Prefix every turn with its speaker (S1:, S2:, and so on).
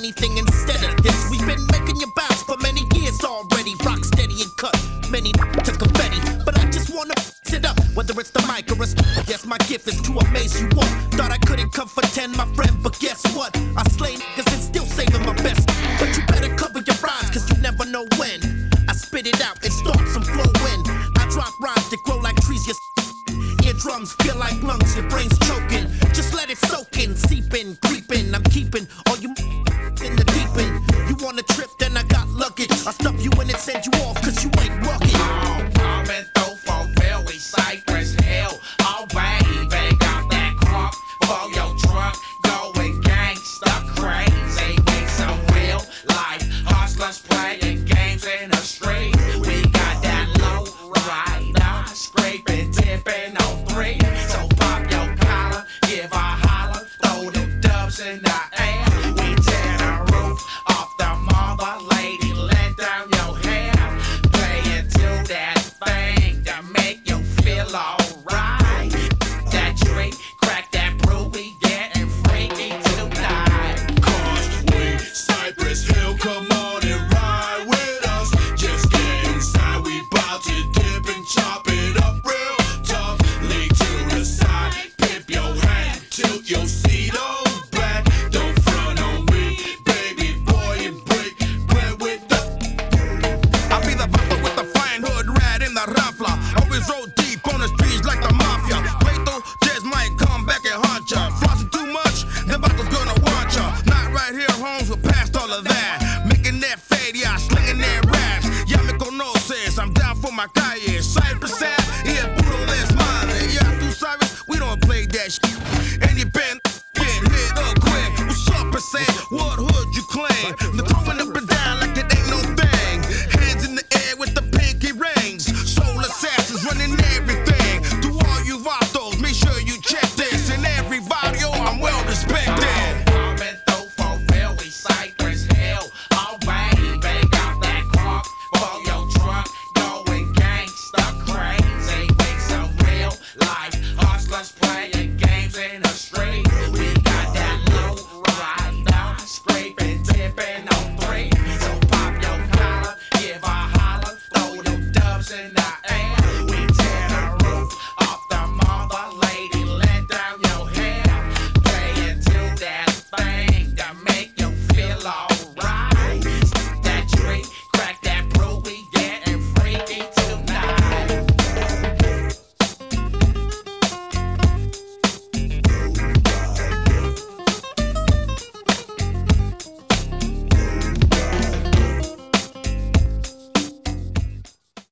S1: anything instead of this. We've been making you bounce for many years already. Rock steady and cut. Many to confetti, but I just wanna sit up. Whether it's the mic or it's yes, my gift is to amaze you all. Thought I couldn't come for ten, my friend, but guess what? I slay niggas and still saving my best. But you better cover your rhymes, cause you never know when. I spit it out and start some flowing. I drop rhymes that grow like trees, your eardrums feel like lungs, your brain's choking. Just let it soak the trip
S2: that
S3: por my calle, sai